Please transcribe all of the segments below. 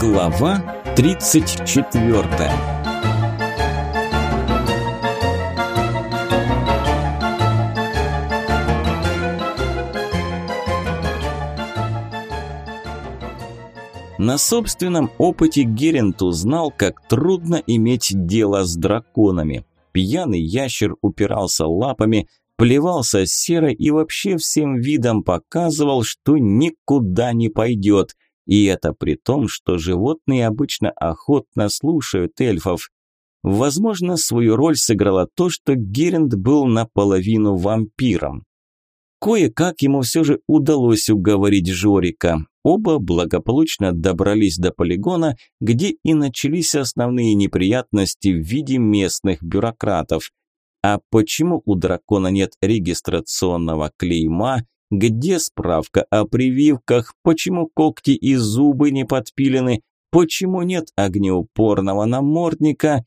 Глава 34 На собственном опыте Герент узнал, как трудно иметь дело с драконами. Пьяный ящер упирался лапами, плевался серой и вообще всем видом показывал, что никуда не пойдет. И это при том, что животные обычно охотно слушают эльфов. Возможно, свою роль сыграло то, что Геринд был наполовину вампиром. Кое-как ему все же удалось уговорить Жорика. Оба благополучно добрались до полигона, где и начались основные неприятности в виде местных бюрократов. А почему у дракона нет регистрационного клейма? Где справка о прививках? Почему когти и зубы не подпилены? Почему нет огнеупорного намордника?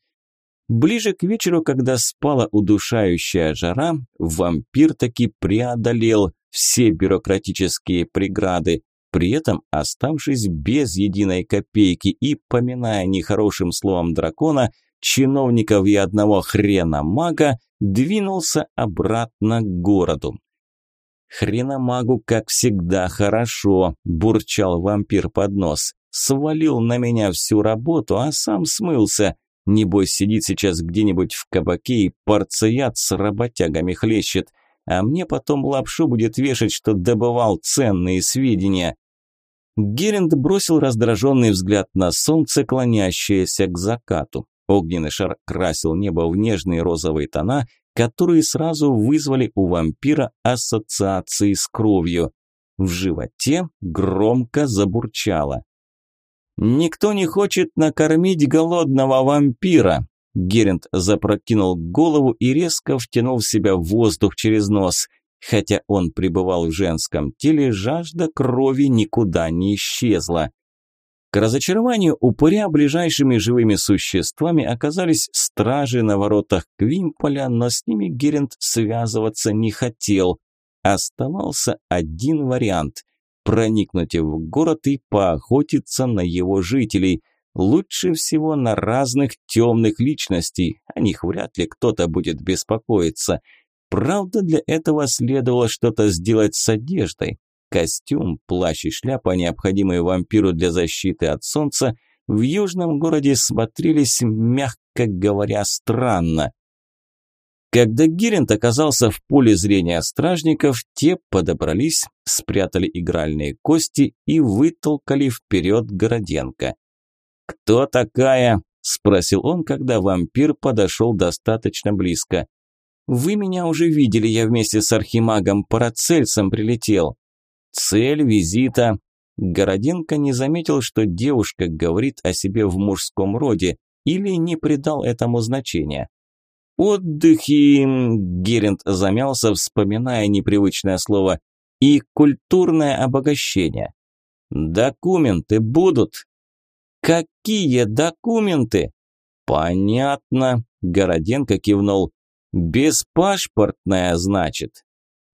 Ближе к вечеру, когда спала удушающая жара, вампир таки преодолел все бюрократические преграды, при этом оставшись без единой копейки и поминая нехорошим словом дракона, чиновников и одного хрена мага, двинулся обратно к городу. «Хрена магу, как всегда, хорошо», – бурчал вампир под нос. «Свалил на меня всю работу, а сам смылся. Небось, сидит сейчас где-нибудь в кабаке и порцеят с работягами хлещет. А мне потом лапшу будет вешать, что добывал ценные сведения». Геринд бросил раздраженный взгляд на солнце, клонящееся к закату. Огненный шар красил небо в нежные розовые тона, которые сразу вызвали у вампира ассоциации с кровью. В животе громко забурчало. «Никто не хочет накормить голодного вампира!» Герент запрокинул голову и резко втянул в себя воздух через нос. Хотя он пребывал в женском теле, жажда крови никуда не исчезла. К разочарованию упыря ближайшими живыми существами оказались стражи на воротах Квимполя, но с ними Герент связываться не хотел. Оставался один вариант – проникнуть в город и поохотиться на его жителей. Лучше всего на разных темных личностей, о них вряд ли кто-то будет беспокоиться. Правда, для этого следовало что-то сделать с одеждой. Костюм, плащ и шляпа, необходимые вампиру для защиты от солнца, в южном городе смотрелись, мягко говоря, странно. Когда Гирент оказался в поле зрения стражников, те подобрались, спрятали игральные кости и вытолкали вперед Городенко. «Кто такая?» – спросил он, когда вампир подошел достаточно близко. «Вы меня уже видели, я вместе с архимагом Парацельсом прилетел». Цель визита. Городенко не заметил, что девушка говорит о себе в мужском роде или не придал этому значения. Отдыхи, Герент замялся, вспоминая непривычное слово, и культурное обогащение. Документы будут? Какие документы? Понятно, Городенко кивнул. Беспашпортная, значит.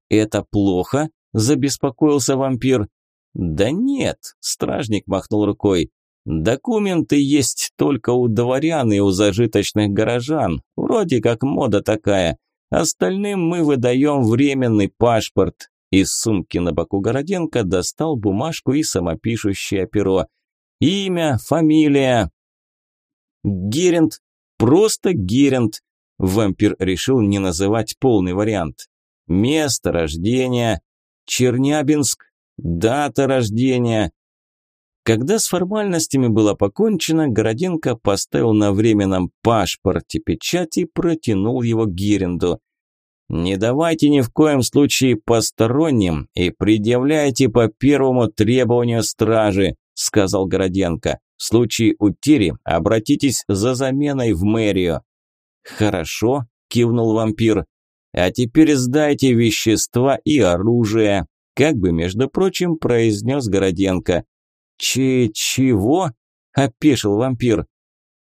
Это плохо? Забеспокоился вампир. Да нет, стражник махнул рукой. Документы есть только у дворян и у зажиточных горожан. Вроде как мода такая. Остальным мы выдаем временный паспорт. Из сумки на боку Городенко достал бумажку и самопишущее перо. Имя, фамилия. Герент. Просто Герент. Вампир решил не называть полный вариант. Место рождения. Чернябинск, дата рождения. Когда с формальностями было покончено, Городенко поставил на временном пашпорте печать и протянул его Гиренду. «Не давайте ни в коем случае посторонним и предъявляйте по первому требованию стражи», сказал Городенко. «В случае утери обратитесь за заменой в мэрию». «Хорошо», кивнул вампир. А теперь сдайте вещества и оружие, как бы, между прочим, произнес Городенко. Че чего? опешил вампир.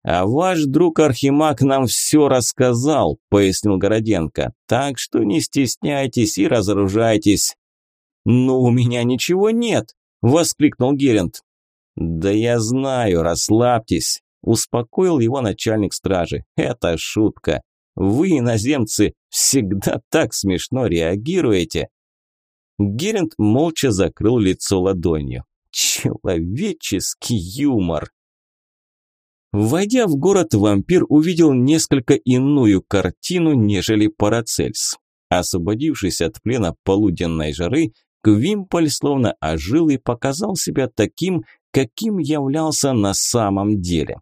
А ваш друг Архимаг нам все рассказал, пояснил Городенко. Так что не стесняйтесь и разоружайтесь. Но у меня ничего нет, воскликнул Герент. Да я знаю, расслабьтесь, успокоил его начальник стражи. Это шутка. Вы, иноземцы, всегда так смешно реагируете. Геринд молча закрыл лицо ладонью. Человеческий юмор. Войдя в город, вампир увидел несколько иную картину, нежели Парацельс. Освободившись от плена полуденной жары, Квимполь словно ожил и показал себя таким, каким являлся на самом деле.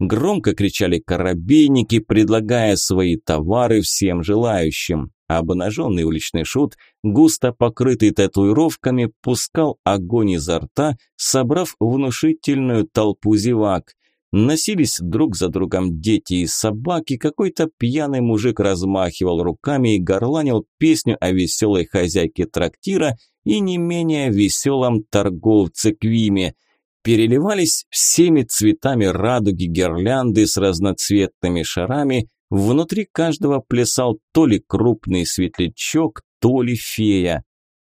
Громко кричали корабейники, предлагая свои товары всем желающим. Обнаженный уличный шут, густо покрытый татуировками, пускал огонь изо рта, собрав внушительную толпу зевак. Носились друг за другом дети и собаки, какой-то пьяный мужик размахивал руками и горланил песню о веселой хозяйке трактира и не менее веселом торговце Квиме – переливались всеми цветами радуги гирлянды с разноцветными шарами, внутри каждого плясал то ли крупный светлячок, то ли фея.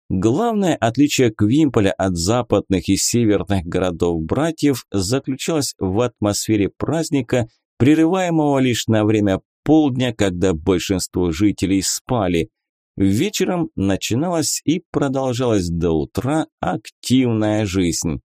Главное отличие Квимполя от западных и северных городов-братьев заключалось в атмосфере праздника, прерываемого лишь на время полдня, когда большинство жителей спали. Вечером начиналась и продолжалась до утра активная жизнь.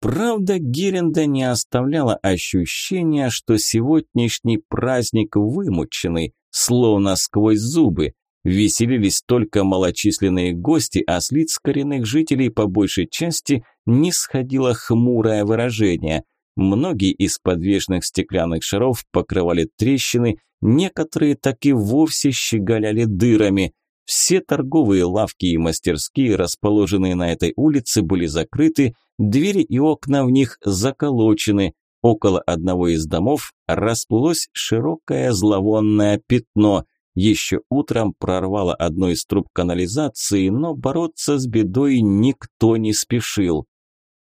Правда, Геренда не оставляла ощущения, что сегодняшний праздник вымученный, словно сквозь зубы. Веселились только малочисленные гости, а с лиц коренных жителей по большей части не сходило хмурое выражение. Многие из подвижных стеклянных шаров покрывали трещины, некоторые так и вовсе щеголяли дырами. Все торговые лавки и мастерские, расположенные на этой улице, были закрыты, двери и окна в них заколочены. Около одного из домов расплылось широкое зловонное пятно. Еще утром прорвало одну из труб канализации, но бороться с бедой никто не спешил.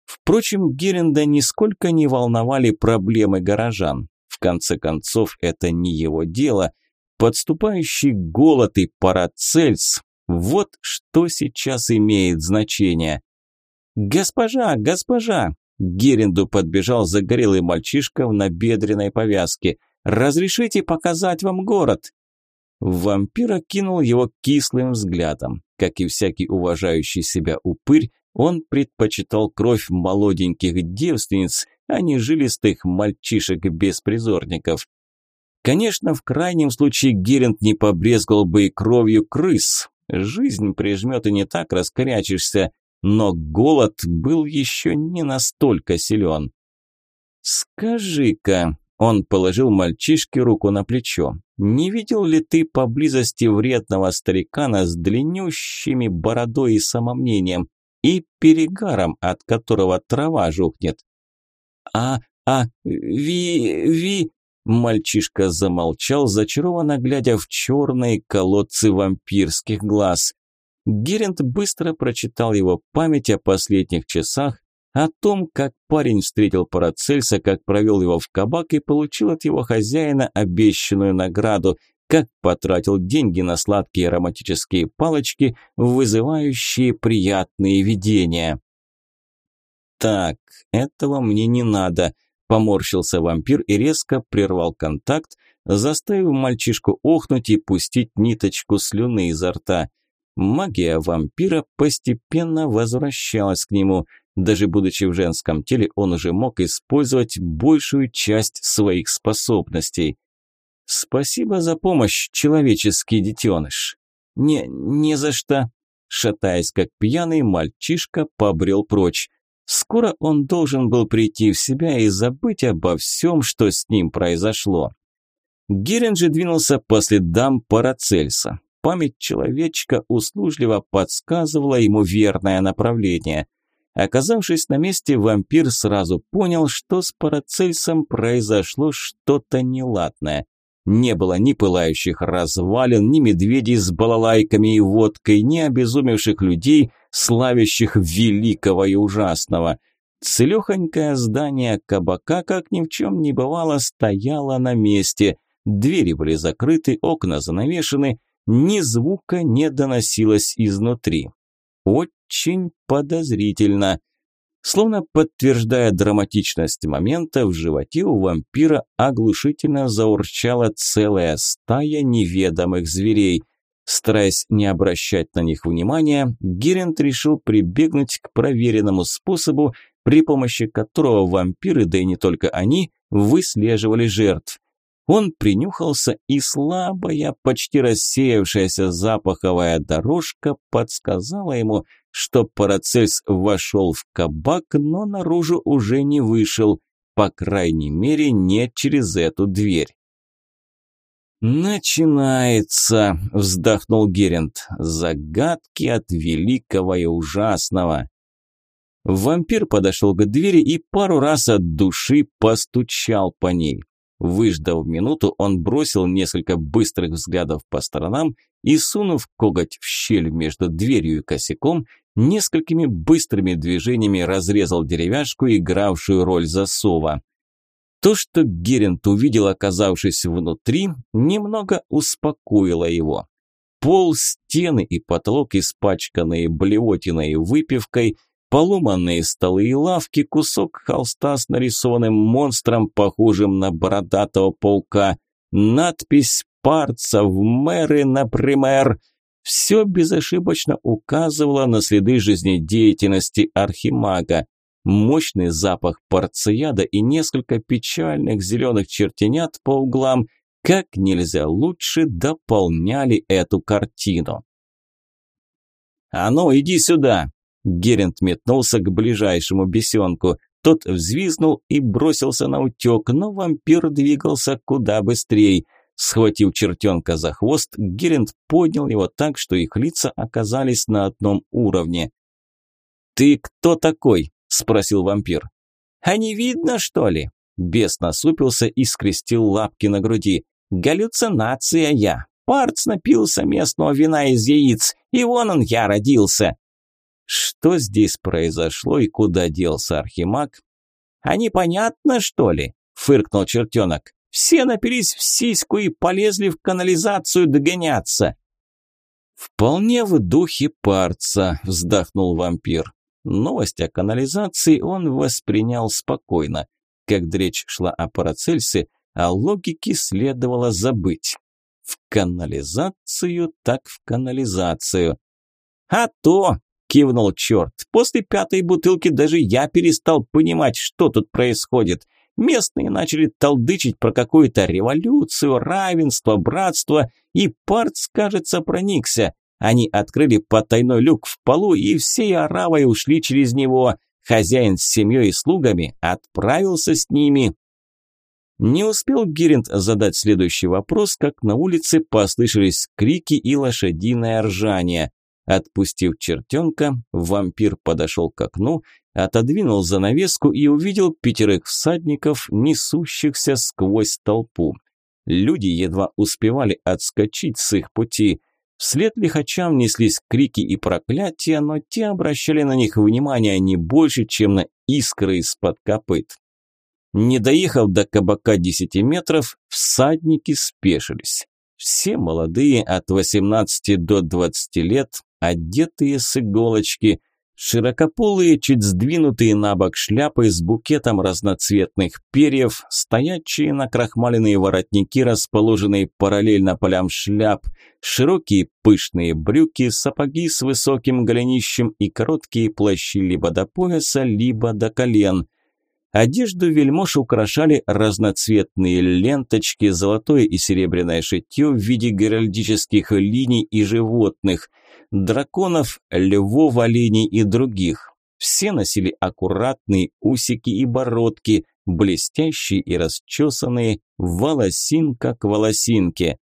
Впрочем, Геренда нисколько не волновали проблемы горожан. В конце концов, это не его дело – Подступающий голод и парацельс – вот что сейчас имеет значение. «Госпожа, госпожа!» – Геренду подбежал загорелый мальчишка в набедренной повязке. «Разрешите показать вам город?» Вампир кинул его кислым взглядом. Как и всякий уважающий себя упырь, он предпочитал кровь молоденьких девственниц, а не жилистых мальчишек-беспризорников. Конечно, в крайнем случае Геринд не побрезгал бы и кровью крыс. Жизнь прижмет и не так раскорячишься, но голод был еще не настолько силен. «Скажи-ка», – он положил мальчишке руку на плечо, – «не видел ли ты поблизости вредного старикана с длиннющими бородой и самомнением и перегаром, от которого трава жухнет?» «А, а, ви, ви...» Мальчишка замолчал, зачарованно глядя в черные колодцы вампирских глаз. Герент быстро прочитал его память о последних часах, о том, как парень встретил Парацельса, как провел его в кабак и получил от его хозяина обещанную награду, как потратил деньги на сладкие ароматические палочки, вызывающие приятные видения. «Так, этого мне не надо», Поморщился вампир и резко прервал контакт, заставив мальчишку охнуть и пустить ниточку слюны изо рта. Магия вампира постепенно возвращалась к нему. Даже будучи в женском теле, он уже мог использовать большую часть своих способностей. «Спасибо за помощь, человеческий детеныш». «Не, не за что». Шатаясь как пьяный, мальчишка побрел прочь. Скоро он должен был прийти в себя и забыть обо всем, что с ним произошло. Герен же двинулся по следам Парацельса. Память человечка услужливо подсказывала ему верное направление. Оказавшись на месте, вампир сразу понял, что с Парацельсом произошло что-то неладное. Не было ни пылающих развалин, ни медведей с балалайками и водкой, ни обезумевших людей, славящих великого и ужасного. Целехонькое здание кабака, как ни в чем не бывало, стояло на месте. Двери были закрыты, окна занавешены, ни звука не доносилось изнутри. Очень подозрительно. Словно подтверждая драматичность момента, в животе у вампира оглушительно заурчала целая стая неведомых зверей. Стараясь не обращать на них внимания, Герент решил прибегнуть к проверенному способу, при помощи которого вампиры, да и не только они, выслеживали жертв. Он принюхался, и слабая, почти рассеявшаяся запаховая дорожка подсказала ему, что Парацельс вошел в кабак, но наружу уже не вышел, по крайней мере, не через эту дверь. «Начинается», – вздохнул Герент, – «загадки от великого и ужасного». Вампир подошел к двери и пару раз от души постучал по ней. Выждав минуту, он бросил несколько быстрых взглядов по сторонам и, сунув коготь в щель между дверью и косяком, несколькими быстрыми движениями разрезал деревяшку, игравшую роль засова. То, что Герент увидел, оказавшись внутри, немного успокоило его. Пол, стены и потолок, испачканные блевотиной и выпивкой, поломанные столы и лавки, кусок холста с нарисованным монстром, похожим на бородатого паука, надпись «Парца в мэры, например», все безошибочно указывало на следы жизнедеятельности архимага. Мощный запах парцияда и несколько печальных зеленых чертенят по углам как нельзя лучше дополняли эту картину. «А ну, иди сюда!» Герент метнулся к ближайшему бесенку. Тот взвизнул и бросился на утек, но вампир двигался куда быстрее. Схватив чертенка за хвост, Герент поднял его так, что их лица оказались на одном уровне. «Ты кто такой?» – спросил вампир. «А не видно, что ли?» Бес насупился и скрестил лапки на груди. «Галлюцинация я. Парц напился местного вина из яиц, и вон он я родился. Что здесь произошло и куда делся Архимаг? «А непонятно, что ли?» – фыркнул чертенок. «Все напились в сиську и полезли в канализацию догоняться». «Вполне в духе парца», – вздохнул вампир. Новость о канализации он воспринял спокойно. Когда речь шла о Парацельсе, о логике следовало забыть. В канализацию так в канализацию. «А то!» Кивнул черт. После пятой бутылки даже я перестал понимать, что тут происходит. Местные начали толдычить про какую-то революцию, равенство, братство, и Парц, кажется, проникся. Они открыли потайной люк в полу и всей оравой ушли через него. Хозяин с семьей и слугами отправился с ними. Не успел Геринд задать следующий вопрос, как на улице послышались крики и лошадиное ржание. Отпустив чертенка, вампир подошел к окну, отодвинул занавеску и увидел пятерых всадников, несущихся сквозь толпу. Люди едва успевали отскочить с их пути. Вслед лихачам неслись крики и проклятия, но те обращали на них внимание не больше, чем на искры из-под копыт. Не доехав до кабака десяти метров, всадники спешились. Все молодые от 18 до 20 лет, одетые с иголочки, широкополые, чуть сдвинутые на бок шляпы с букетом разноцветных перьев, стоячие на крахмаленные воротники, расположенные параллельно полям шляп, широкие пышные брюки, сапоги с высоким голенищем и короткие плащи либо до пояса, либо до колен – Одежду вельмож украшали разноцветные ленточки, золотое и серебряное шитье в виде геральдических линий и животных, драконов, львов, оленей и других. Все носили аккуратные усики и бородки, блестящие и расчесанные, волосинка к волосинке.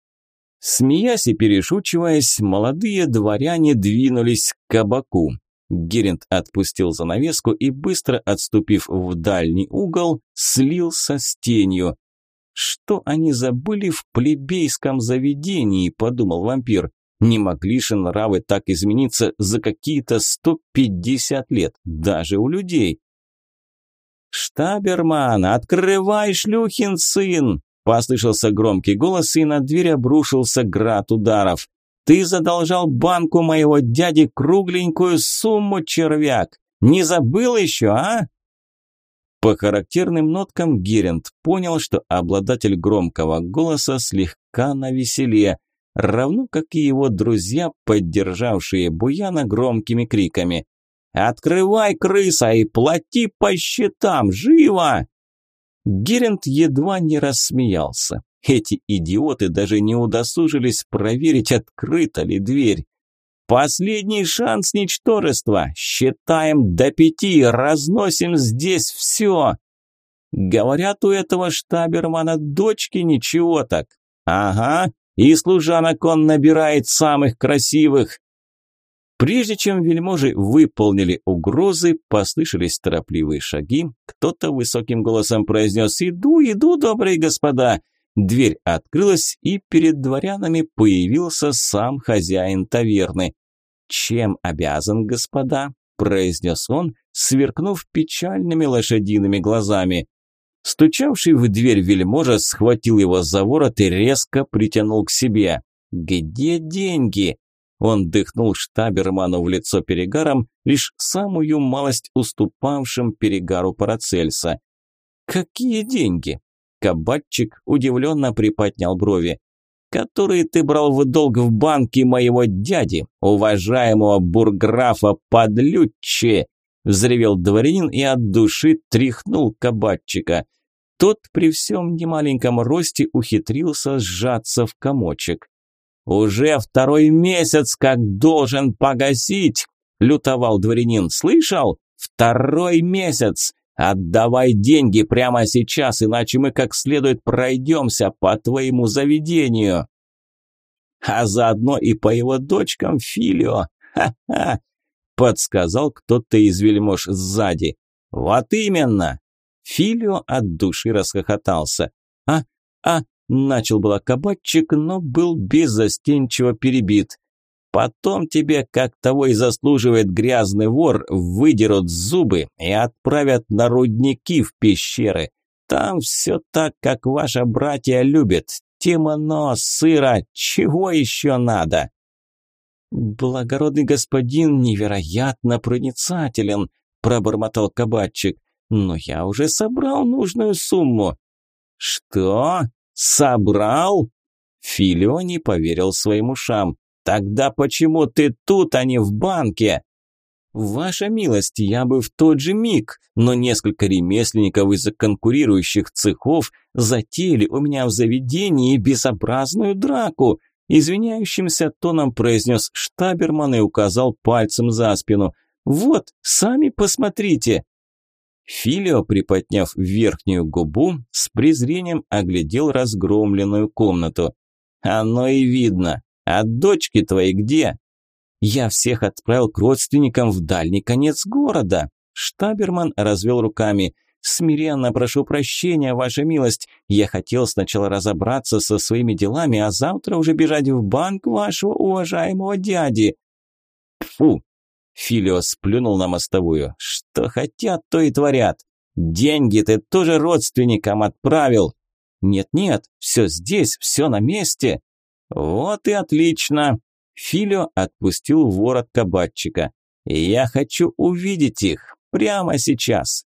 Смеясь и перешучиваясь, молодые дворяне двинулись к кабаку. Геринд отпустил занавеску и, быстро отступив в дальний угол, слился с тенью. «Что они забыли в плебейском заведении?» – подумал вампир. «Не могли же нравы так измениться за какие-то 150 лет, даже у людей». «Штаберман, открывай, шлюхин сын!» – послышался громкий голос, и на дверь обрушился град ударов. Ты задолжал банку моего дяди кругленькую сумму, червяк. Не забыл еще, а?» По характерным ноткам Герент понял, что обладатель громкого голоса слегка навеселее, равно как и его друзья, поддержавшие Буяна громкими криками. «Открывай, крыса, и плати по счетам! Живо!» Герент едва не рассмеялся. Эти идиоты даже не удосужились проверить, открыта ли дверь. «Последний шанс ничтожества! Считаем до пяти, разносим здесь все!» Говорят, у этого штабермана дочки ничего так. Ага, и служанок он набирает самых красивых. Прежде чем вельможи выполнили угрозы, послышались торопливые шаги. Кто-то высоким голосом произнес «Иду, иду, добрые господа!» Дверь открылась, и перед дворянами появился сам хозяин таверны. «Чем обязан, господа?» – произнес он, сверкнув печальными лошадиными глазами. Стучавший в дверь вельможа схватил его за ворот и резко притянул к себе. «Где деньги?» Он дыхнул штаберману в лицо перегаром, лишь самую малость уступавшим перегару Парацельса. «Какие деньги?» Кабатчик удивленно приподнял брови. «Которые ты брал в долг в банке моего дяди, уважаемого бурграфа Подлюччи!» Взревел дворянин и от души тряхнул кабатчика. Тот при всем немаленьком росте ухитрился сжаться в комочек. «Уже второй месяц как должен погасить!» – лютовал дворянин. «Слышал? Второй месяц! Отдавай деньги прямо сейчас, иначе мы как следует пройдемся по твоему заведению!» «А заодно и по его дочкам Филио! Ха-ха!» – подсказал кто-то из вельмож сзади. «Вот именно!» Филио от души расхохотался. «А, а, Начал было кабачик, но был беззастенчиво перебит. Потом тебе, как того и заслуживает грязный вор, выдерут зубы и отправят на рудники в пещеры. Там все так, как ваши братья любят. Темно, сыро, чего еще надо? Благородный господин невероятно проницателен, пробормотал кабачик. Но я уже собрал нужную сумму. Что? «Собрал?» Филио не поверил своим ушам. «Тогда почему ты тут, а не в банке?» «Ваша милость, я бы в тот же миг, но несколько ремесленников из конкурирующих цехов затеяли у меня в заведении безобразную драку», извиняющимся тоном произнес штаберман и указал пальцем за спину. «Вот, сами посмотрите». Филио, приподняв верхнюю губу, с презрением оглядел разгромленную комнату. «Оно и видно. А дочки твои где?» «Я всех отправил к родственникам в дальний конец города». Штаберман развел руками. «Смиренно прошу прощения, ваша милость. Я хотел сначала разобраться со своими делами, а завтра уже бежать в банк вашего уважаемого дяди». «Фу, Филио сплюнул на мостовую. «Что хотят, то и творят. Деньги ты тоже родственникам отправил». «Нет-нет, все здесь, все на месте». «Вот и отлично». Филио отпустил ворот кабачика. «Я хочу увидеть их прямо сейчас».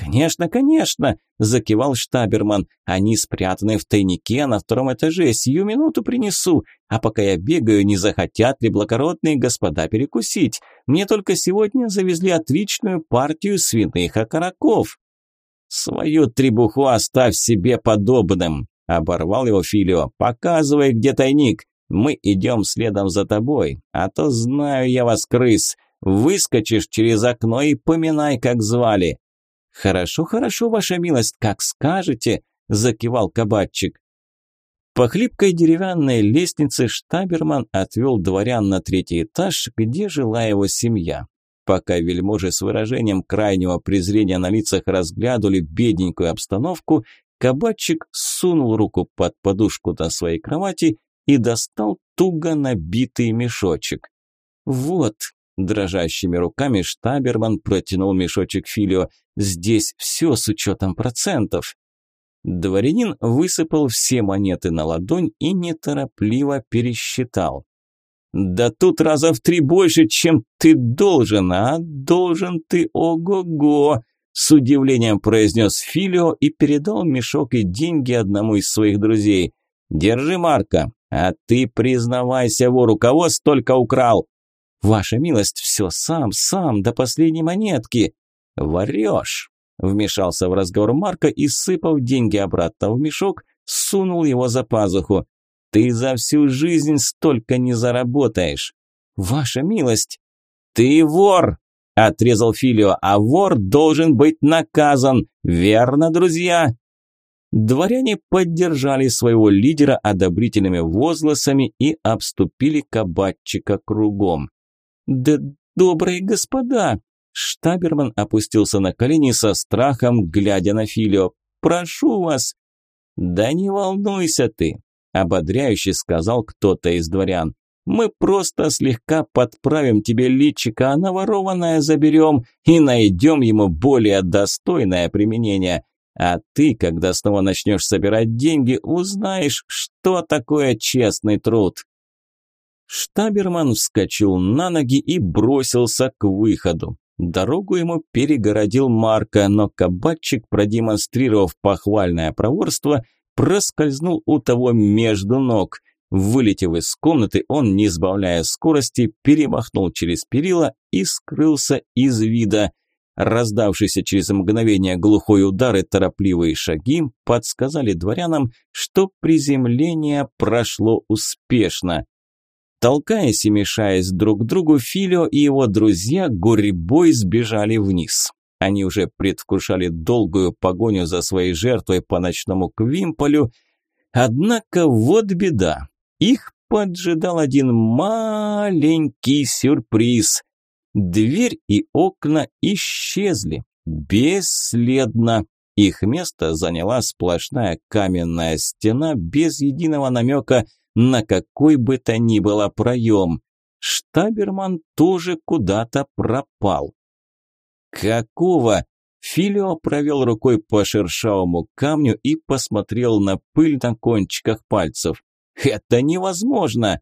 «Конечно, конечно!» – закивал штаберман. «Они спрятаны в тайнике на втором этаже. Сию минуту принесу. А пока я бегаю, не захотят ли благородные господа перекусить? Мне только сегодня завезли отличную партию свиных окороков». «Свою требуху оставь себе подобным!» – оборвал его Филио. «Показывай, где тайник. Мы идем следом за тобой. А то знаю я вас, крыс. Выскочишь через окно и поминай, как звали». «Хорошо, хорошо, ваша милость, как скажете», – закивал кабачик. По хлипкой деревянной лестнице штаберман отвел дворян на третий этаж, где жила его семья. Пока вельможи с выражением крайнего презрения на лицах разглядывали бедненькую обстановку, кабачик сунул руку под подушку на своей кровати и достал туго набитый мешочек. «Вот, Дрожащими руками штаберман протянул мешочек Филио. «Здесь все с учетом процентов». Дворянин высыпал все монеты на ладонь и неторопливо пересчитал. Да тут раза в три больше, чем ты должен, а должен ты ого-го, с удивлением произнес Филио и передал мешок и деньги одному из своих друзей. Держи, Марка, а ты признавайся, вор, у кого столько украл? Ваша милость, все сам, сам, до последней монетки. Врешь. Вмешался в разговор Марка и, сыпав деньги обратно в мешок, сунул его за пазуху. Ты за всю жизнь столько не заработаешь. Ваша милость. Ты вор, отрезал Филио, а вор должен быть наказан. Верно, друзья? Дворяне поддержали своего лидера одобрительными возгласами и обступили кабачика кругом. «Да добрые господа!» Штаберман опустился на колени со страхом, глядя на Филио. «Прошу вас!» «Да не волнуйся ты!» – ободряюще сказал кто-то из дворян. «Мы просто слегка подправим тебе личико, а наворованное заберем и найдем ему более достойное применение. А ты, когда снова начнешь собирать деньги, узнаешь, что такое честный труд». Штаберман вскочил на ноги и бросился к выходу. Дорогу ему перегородил Марко, но кабачик, продемонстрировав похвальное проворство, проскользнул у того между ног. Вылетев из комнаты, он, не сбавляя скорости, перемахнул через перила и скрылся из вида. Раздавшиеся через мгновение глухой удар и торопливые шаги подсказали дворянам, что приземление прошло успешно. Толкаясь и мешаясь друг другу, Филио и его друзья гурьбой сбежали вниз. Они уже предвкушали долгую погоню за своей жертвой по ночному Квимполю, однако вот беда. Их поджидал один маленький сюрприз. Дверь и окна исчезли бесследно. Их место заняла сплошная каменная стена без единого намека – на какой бы то ни было проем. Штаберман тоже куда-то пропал. «Какого?» Филио провел рукой по шершавому камню и посмотрел на пыль на кончиках пальцев. «Это невозможно!»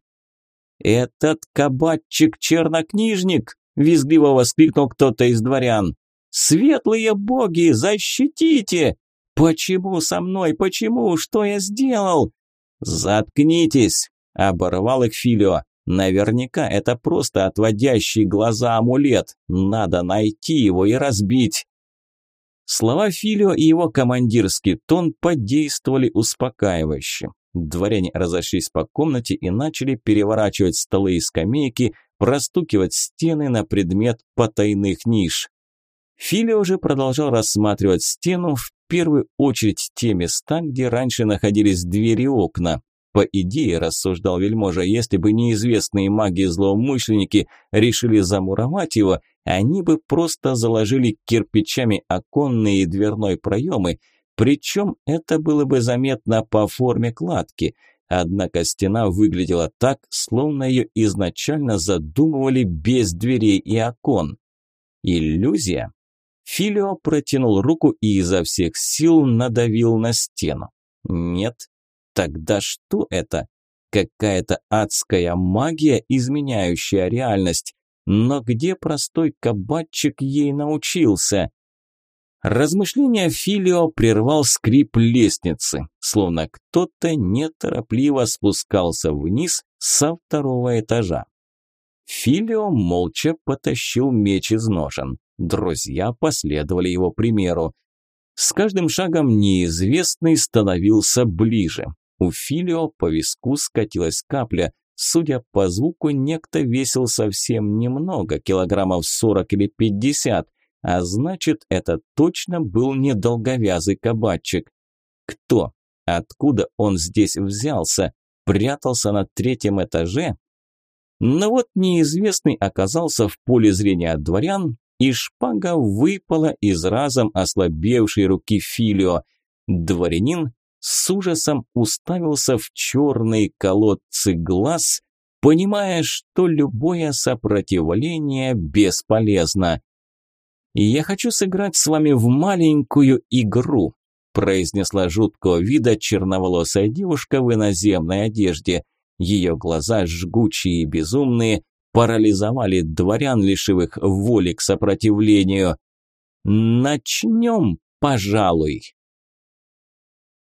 «Этот кабачик-чернокнижник!» – визгливо воскликнул кто-то из дворян. «Светлые боги, защитите! Почему со мной? Почему? Что я сделал?» «Заткнитесь!» – оборвал их Филио. «Наверняка это просто отводящий глаза амулет. Надо найти его и разбить». Слова Филио и его командирский тон подействовали успокаивающе. Дворяне разошлись по комнате и начали переворачивать столы и скамейки, простукивать стены на предмет потайных ниш. Филио уже продолжал рассматривать стену, в первую очередь те места, где раньше находились двери и окна. По идее, рассуждал вельможа, если бы неизвестные маги-злоумышленники решили замуровать его, они бы просто заложили кирпичами оконные и дверной проемы, причем это было бы заметно по форме кладки. Однако стена выглядела так, словно ее изначально задумывали без дверей и окон. Иллюзия? Филио протянул руку и изо всех сил надавил на стену. Нет. Тогда что это? Какая-то адская магия, изменяющая реальность. Но где простой кабачик ей научился? Размышления Филио прервал скрип лестницы, словно кто-то неторопливо спускался вниз со второго этажа. Филио молча потащил меч из ножен. Друзья последовали его примеру. С каждым шагом неизвестный становился ближе. У Филио по виску скатилась капля. Судя по звуку, некто весил совсем немного, килограммов 40 или 50, а значит, это точно был недолговязый кабачик. Кто? Откуда он здесь взялся? Прятался на третьем этаже? Но вот неизвестный оказался в поле зрения дворян и шпага выпала из разом ослабевшей руки Филио. Дворянин с ужасом уставился в черные колодцы глаз, понимая, что любое сопротивление бесполезно. «Я хочу сыграть с вами в маленькую игру», – произнесла жуткого вида черноволосая девушка в иноземной одежде. Ее глаза, жгучие и безумные, парализовали дворян, лишив их воли к сопротивлению. «Начнем, пожалуй».